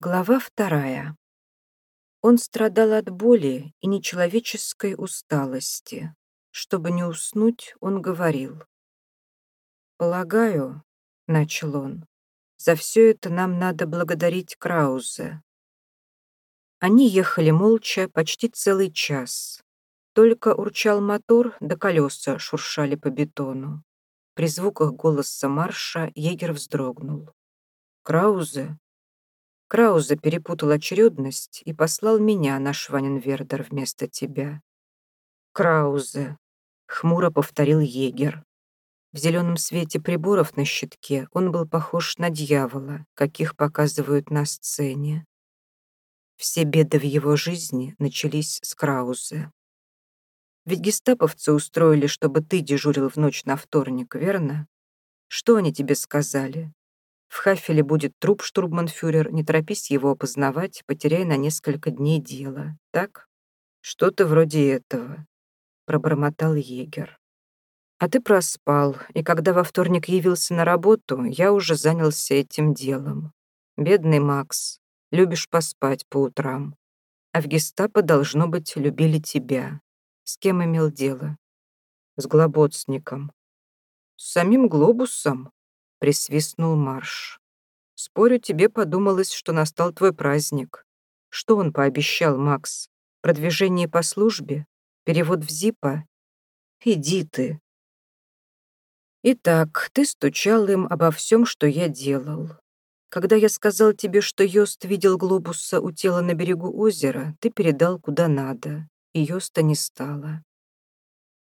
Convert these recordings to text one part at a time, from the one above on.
Глава вторая. Он страдал от боли и нечеловеческой усталости. Чтобы не уснуть, он говорил. «Полагаю, — начал он, — за все это нам надо благодарить Краузе». Они ехали молча почти целый час. Только урчал мотор, да колеса шуршали по бетону. При звуках голоса марша егер вздрогнул. «Краузе?» Краузе перепутал очередность и послал меня на Шваненвердер вместо тебя. Краузе, хмуро повторил егер. В зеленом свете приборов на щитке он был похож на дьявола, каких показывают на сцене. Все беды в его жизни начались с Краузе. Ведь гестаповцы устроили, чтобы ты дежурил в ночь на вторник, верно? Что они тебе сказали? В Хафеле будет труп, штурманфюрер, не торопись его опознавать, потеряй на несколько дней дело. Так? Что-то вроде этого, пробормотал егер. А ты проспал, и когда во вторник явился на работу, я уже занялся этим делом. Бедный Макс, любишь поспать по утрам. А в гестапо, должно быть, любили тебя. С кем имел дело? С глоботсником. С самим глобусом? Присвистнул Марш. «Спорю, тебе подумалось, что настал твой праздник. Что он пообещал, Макс? Продвижение по службе? Перевод в ЗИПа? Иди ты». «Итак, ты стучал им обо всем, что я делал. Когда я сказал тебе, что Йост видел глобуса у тела на берегу озера, ты передал куда надо, и Йоста не стало.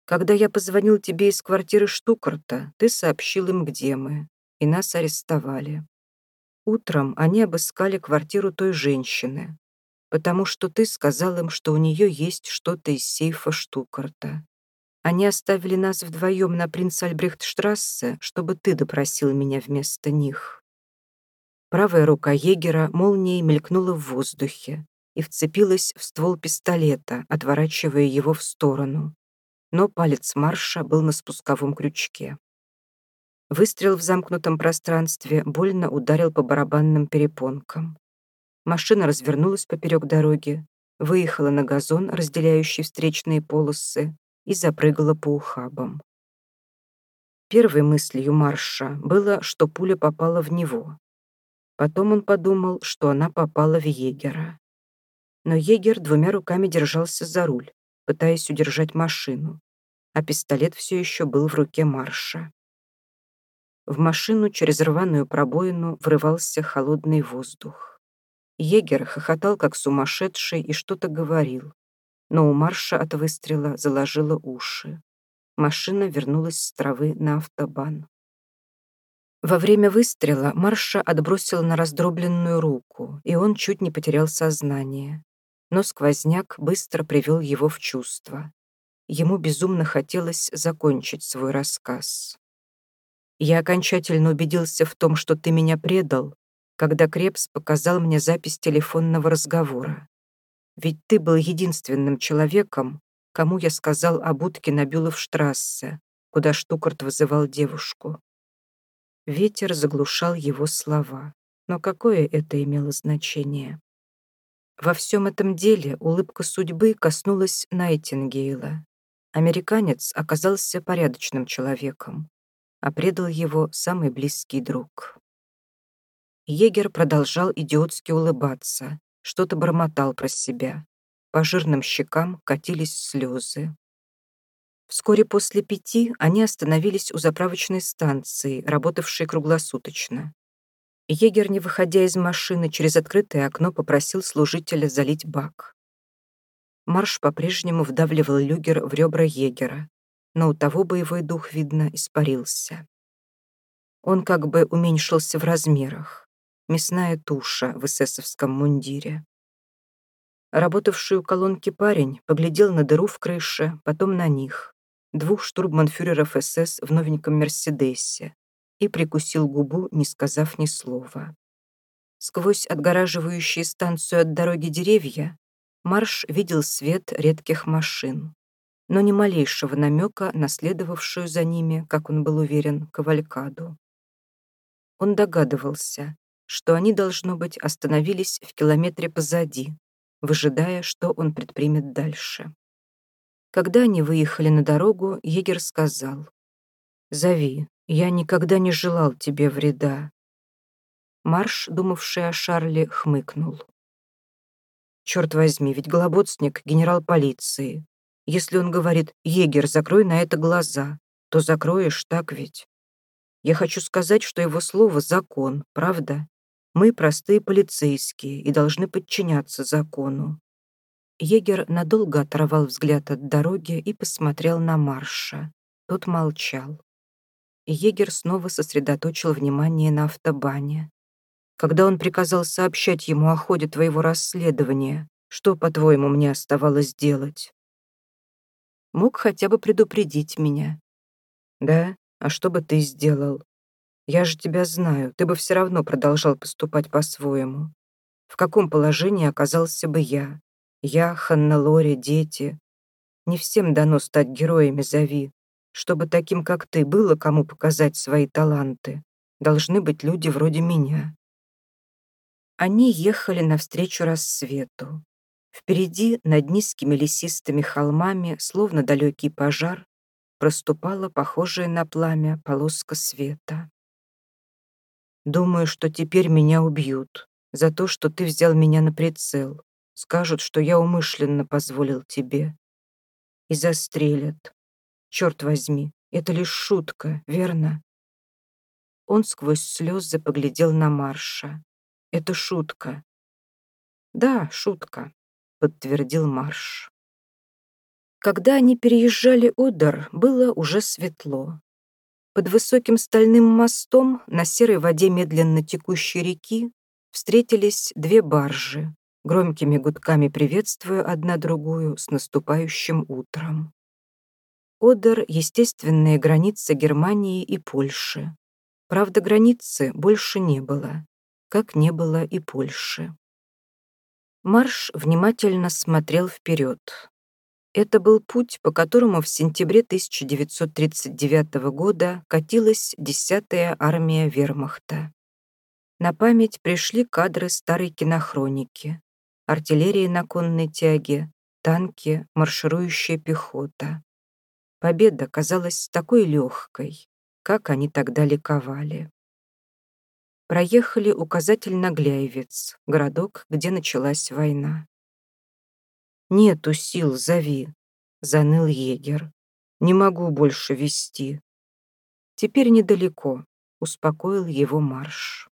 Когда я позвонил тебе из квартиры Штукарта, ты сообщил им, где мы и нас арестовали. Утром они обыскали квартиру той женщины, потому что ты сказал им, что у нее есть что-то из сейфа Штукарта. Они оставили нас вдвоем на принц Альбрехтштрассе, чтобы ты допросил меня вместо них. Правая рука егера молнией мелькнула в воздухе и вцепилась в ствол пистолета, отворачивая его в сторону. Но палец Марша был на спусковом крючке. Выстрел в замкнутом пространстве больно ударил по барабанным перепонкам. Машина развернулась поперек дороги, выехала на газон, разделяющий встречные полосы, и запрыгала по ухабам. Первой мыслью Марша было, что пуля попала в него. Потом он подумал, что она попала в егера. Но егер двумя руками держался за руль, пытаясь удержать машину, а пистолет все еще был в руке Марша. В машину через рваную пробоину врывался холодный воздух. Егер хохотал, как сумасшедший, и что-то говорил. Но у Марша от выстрела заложило уши. Машина вернулась с травы на автобан. Во время выстрела Марша отбросил на раздробленную руку, и он чуть не потерял сознание. Но сквозняк быстро привел его в чувство. Ему безумно хотелось закончить свой рассказ. Я окончательно убедился в том, что ты меня предал, когда Крепс показал мне запись телефонного разговора. Ведь ты был единственным человеком, кому я сказал об утке на Бюловштрассе, куда Штукарт вызывал девушку. Ветер заглушал его слова, но какое это имело значение? Во всем этом деле улыбка судьбы коснулась Найтингейла. Американец оказался порядочным человеком а предал его самый близкий друг. Егер продолжал идиотски улыбаться, что-то бормотал про себя. По жирным щекам катились слезы. Вскоре после пяти они остановились у заправочной станции, работавшей круглосуточно. Егер, не выходя из машины, через открытое окно попросил служителя залить бак. Марш по-прежнему вдавливал люгер в ребра егера, но у того боевой дух, видно, испарился. Он как бы уменьшился в размерах. Мясная туша в эсэсовском мундире. Работавший у колонки парень поглядел на дыру в крыше, потом на них, двух штурманфюреров СС в новеньком «Мерседесе», и прикусил губу, не сказав ни слова. Сквозь отгораживающие станцию от дороги деревья Марш видел свет редких машин но ни малейшего намека на следовавшую за ними, как он был уверен, кавалькаду. Он догадывался, что они, должно быть, остановились в километре позади, выжидая, что он предпримет дальше. Когда они выехали на дорогу, егер сказал, «Зови, я никогда не желал тебе вреда». Марш, думавший о Шарле, хмыкнул. «Черт возьми, ведь Голоботсник — генерал полиции. Если он говорит «Егер, закрой на это глаза», то закроешь, так ведь? Я хочу сказать, что его слово — закон, правда? Мы простые полицейские и должны подчиняться закону. Егер надолго оторвал взгляд от дороги и посмотрел на Марша. Тот молчал. Егер снова сосредоточил внимание на автобане. Когда он приказал сообщать ему о ходе твоего расследования, что, по-твоему, мне оставалось делать? Мог хотя бы предупредить меня. Да? А что бы ты сделал? Я же тебя знаю, ты бы все равно продолжал поступать по-своему. В каком положении оказался бы я? Я, Ханна Лори, дети. Не всем дано стать героями Зови. Чтобы таким, как ты, было кому показать свои таланты. Должны быть люди вроде меня. Они ехали навстречу рассвету. Впереди, над низкими лесистыми холмами, словно далекий пожар, проступала похожая на пламя полоска света. «Думаю, что теперь меня убьют за то, что ты взял меня на прицел. Скажут, что я умышленно позволил тебе. И застрелят. Черт возьми, это лишь шутка, верно?» Он сквозь слезы поглядел на Марша. «Это шутка». «Да, шутка», — подтвердил Марш. Когда они переезжали Одер, было уже светло. Под высоким стальным мостом на серой воде медленно текущей реки встретились две баржи, громкими гудками приветствуя одна другую с наступающим утром. Одер — естественная граница Германии и Польши. Правда, границы больше не было, как не было и Польши. Марш внимательно смотрел вперед. Это был путь, по которому в сентябре 1939 года катилась 10-я армия вермахта. На память пришли кадры старой кинохроники артиллерии на конной тяге, танки, марширующая пехота. Победа казалась такой легкой, как они тогда ликовали. Проехали указатель на Гляевец, городок, где началась война. «Нету сил, зови», — заныл егер. «Не могу больше вести». «Теперь недалеко», — успокоил его марш.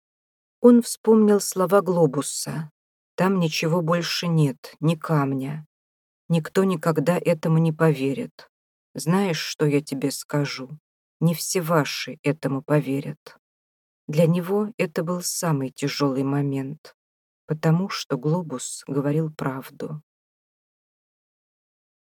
Он вспомнил слова глобуса, там ничего больше нет, ни камня. Никто никогда этому не поверит. Знаешь, что я тебе скажу? Не все ваши этому поверят. Для него это был самый тяжелый момент, потому что глобус говорил правду.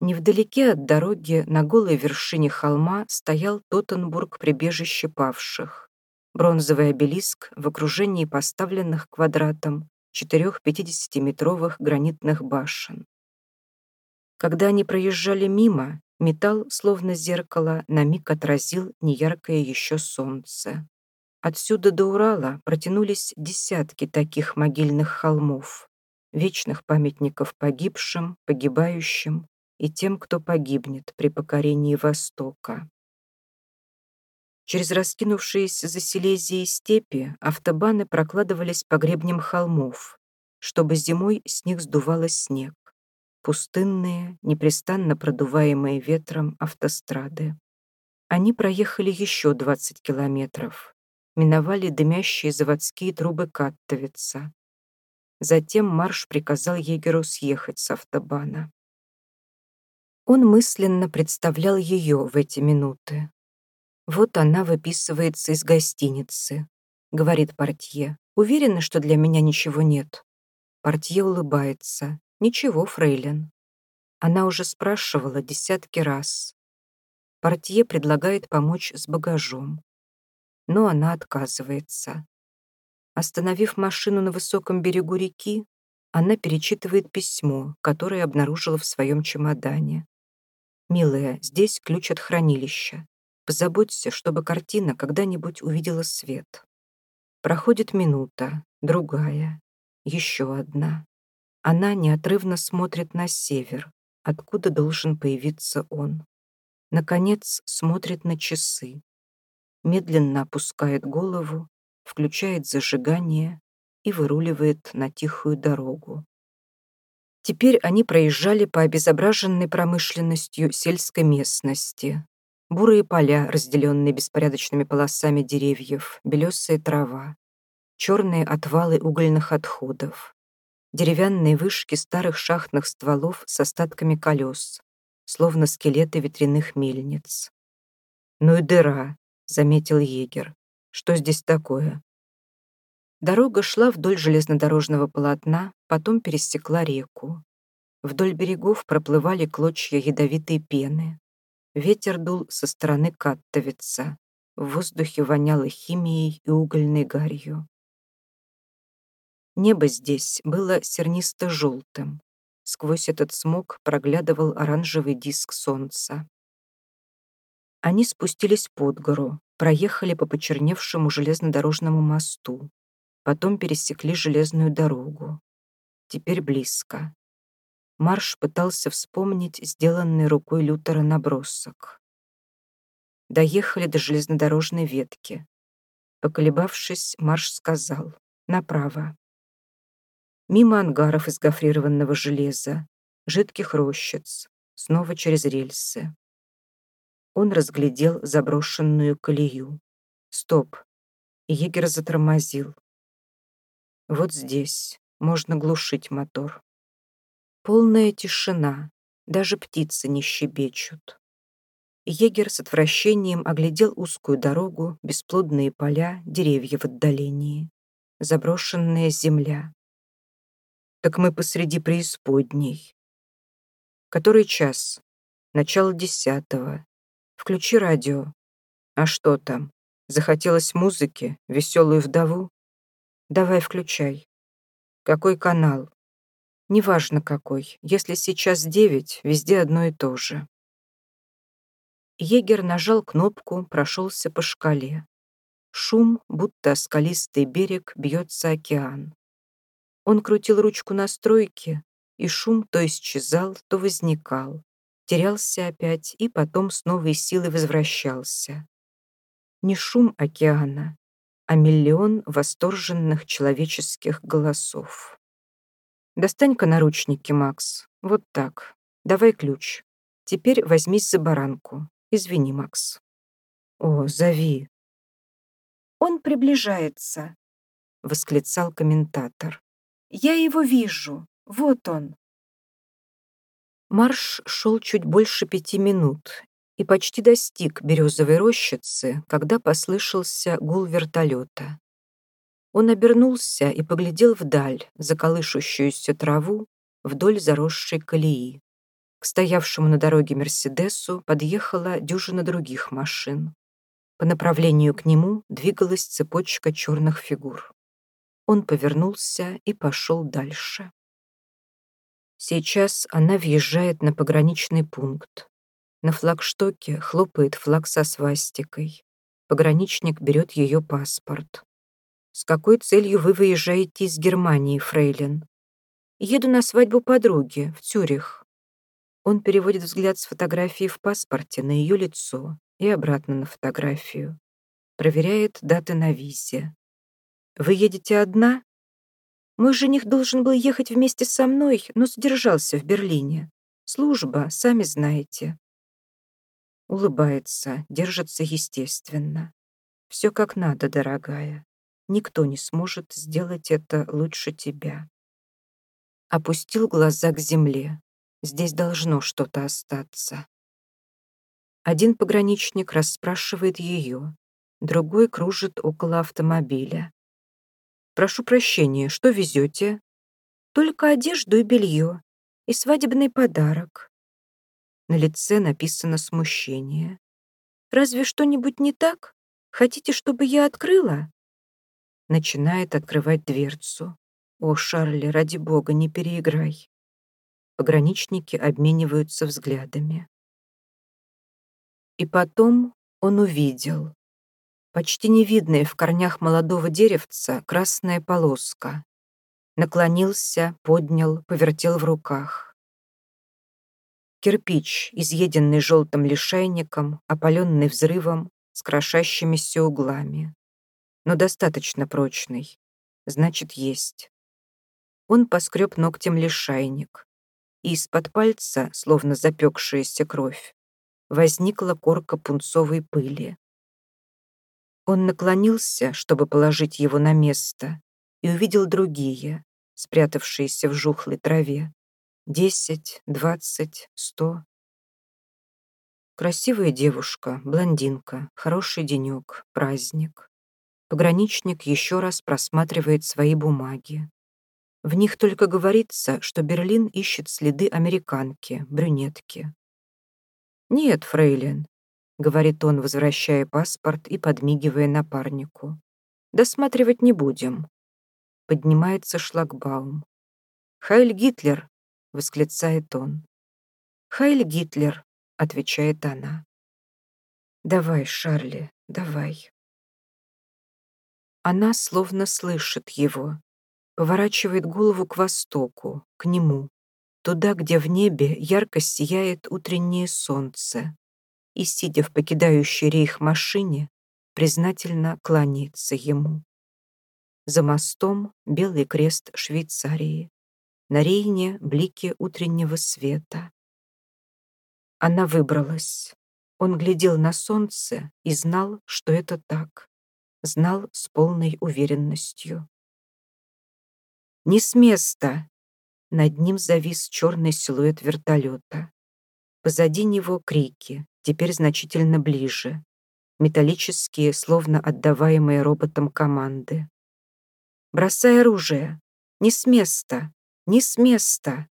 Невдалеке от дороги на голой вершине холма стоял Тоттенбург прибежище павших. Бронзовый обелиск в окружении поставленных квадратом четырех 50-метровых гранитных башен. Когда они проезжали мимо, металл, словно зеркало, на миг отразил неяркое еще солнце. Отсюда до Урала протянулись десятки таких могильных холмов, вечных памятников погибшим, погибающим и тем, кто погибнет при покорении Востока. Через раскинувшиеся за Силезией степи автобаны прокладывались по гребням холмов, чтобы зимой с них сдувало снег. Пустынные, непрестанно продуваемые ветром автострады. Они проехали еще 20 километров, миновали дымящие заводские трубы Каттовица. Затем марш приказал егеру съехать с автобана. Он мысленно представлял ее в эти минуты, вот она выписывается из гостиницы. Говорит портье. Уверена, что для меня ничего нет. Портье улыбается. Ничего, фрейлин. Она уже спрашивала десятки раз. Портье предлагает помочь с багажом. Но она отказывается. Остановив машину на высоком берегу реки, она перечитывает письмо, которое обнаружила в своем чемодане. «Милая, здесь ключ от хранилища. Позаботься, чтобы картина когда-нибудь увидела свет. Проходит минута, другая, еще одна. Она неотрывно смотрит на север, откуда должен появиться он. Наконец смотрит на часы. Медленно опускает голову, включает зажигание и выруливает на тихую дорогу. Теперь они проезжали по обезображенной промышленностью сельской местности. Бурые поля, разделенные беспорядочными полосами деревьев, белесая трава, черные отвалы угольных отходов, деревянные вышки старых шахтных стволов с остатками колес, словно скелеты ветряных мельниц. «Ну и дыра», — заметил егер. «Что здесь такое?» Дорога шла вдоль железнодорожного полотна, потом пересекла реку. Вдоль берегов проплывали клочья ядовитой пены. Ветер дул со стороны Каттовица. В воздухе воняло химией и угольной гарью. Небо здесь было сернисто-желтым. Сквозь этот смог проглядывал оранжевый диск солнца. Они спустились под гору, проехали по почерневшему железнодорожному мосту, потом пересекли железную дорогу. Теперь близко. Марш пытался вспомнить сделанный рукой Лютера набросок. Доехали до железнодорожной ветки. Поколебавшись, Марш сказал «Направо». Мимо ангаров из гофрированного железа, жидких рощиц, снова через рельсы. Он разглядел заброшенную колею. Стоп. Егер затормозил. Вот здесь можно глушить мотор. Полная тишина, даже птицы не щебечут. Егер с отвращением оглядел узкую дорогу, бесплодные поля, деревья в отдалении. Заброшенная земля. Так мы посреди преисподней. Который час? Начало десятого. Включи радио. А что там? Захотелось музыки, веселую вдову? Давай включай. Какой канал? Неважно какой. Если сейчас девять, везде одно и то же. Егер нажал кнопку, прошелся по шкале. Шум, будто скалистый берег, бьется океан. Он крутил ручку настройки, и шум то исчезал, то возникал, терялся опять и потом с новой силой возвращался. Не шум океана, а миллион восторженных человеческих голосов. «Достань-ка наручники, Макс. Вот так. Давай ключ. Теперь возьмись за баранку. Извини, Макс». «О, зови». «Он приближается», — восклицал комментатор. «Я его вижу. Вот он». Марш шел чуть больше пяти минут, и почти достиг березовой рощицы, когда послышался гул вертолета. Он обернулся и поглядел вдаль, за колышущуюся траву, вдоль заросшей колеи. К стоявшему на дороге Мерседесу подъехала дюжина других машин. По направлению к нему двигалась цепочка черных фигур. Он повернулся и пошел дальше. Сейчас она въезжает на пограничный пункт. На флагштоке хлопает флаг со свастикой. Пограничник берет ее паспорт. «С какой целью вы выезжаете из Германии, фрейлин?» «Еду на свадьбу подруги, в Цюрих». Он переводит взгляд с фотографии в паспорте на ее лицо и обратно на фотографию. Проверяет даты на визе. «Вы едете одна?» «Мой жених должен был ехать вместе со мной, но задержался в Берлине. Служба, сами знаете. Улыбается, держится естественно. Все как надо, дорогая. Никто не сможет сделать это лучше тебя. Опустил глаза к земле. Здесь должно что-то остаться. Один пограничник расспрашивает ее, другой кружит около автомобиля. «Прошу прощения, что везете?» «Только одежду и белье, и свадебный подарок», на лице написано смущение. «Разве что-нибудь не так? Хотите, чтобы я открыла?» Начинает открывать дверцу. «О, Шарли, ради бога, не переиграй». Пограничники обмениваются взглядами. И потом он увидел. Почти невидная в корнях молодого деревца красная полоска. Наклонился, поднял, повертел в руках. Кирпич, изъеденный желтым лишайником, опаленный взрывом, с крошащимися углами. Но достаточно прочный. Значит, есть. Он поскреб ногтем лишайник. И из-под пальца, словно запекшаяся кровь, возникла корка пунцовой пыли. Он наклонился, чтобы положить его на место, и увидел другие, спрятавшиеся в жухлой траве. Десять, двадцать, сто. Красивая девушка, блондинка, хороший денек, праздник. Пограничник еще раз просматривает свои бумаги. В них только говорится, что Берлин ищет следы американки, брюнетки. «Нет, фрейлин», — говорит он, возвращая паспорт и подмигивая напарнику. «Досматривать не будем». Поднимается шлагбаум. «Хайль Гитлер!» — восклицает он. «Хайль Гитлер!» отвечает она. «Давай, Шарли, давай». Она словно слышит его, поворачивает голову к востоку, к нему, туда, где в небе ярко сияет утреннее солнце, и, сидя в покидающей рейх машине, признательно кланяется ему. За мостом белый крест Швейцарии, на Рейне блики утреннего света. Она выбралась. Он глядел на солнце и знал, что это так. Знал с полной уверенностью. «Не с места!» Над ним завис черный силуэт вертолета. Позади него крики, теперь значительно ближе. Металлические, словно отдаваемые роботом команды. «Бросай оружие! Не с места! Не с места!»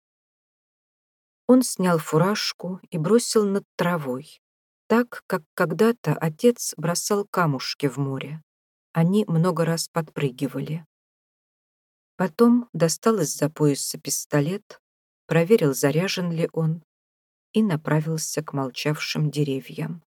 Он снял фуражку и бросил над травой, так, как когда-то отец бросал камушки в море. Они много раз подпрыгивали. Потом достал из-за пояса пистолет, проверил, заряжен ли он, и направился к молчавшим деревьям.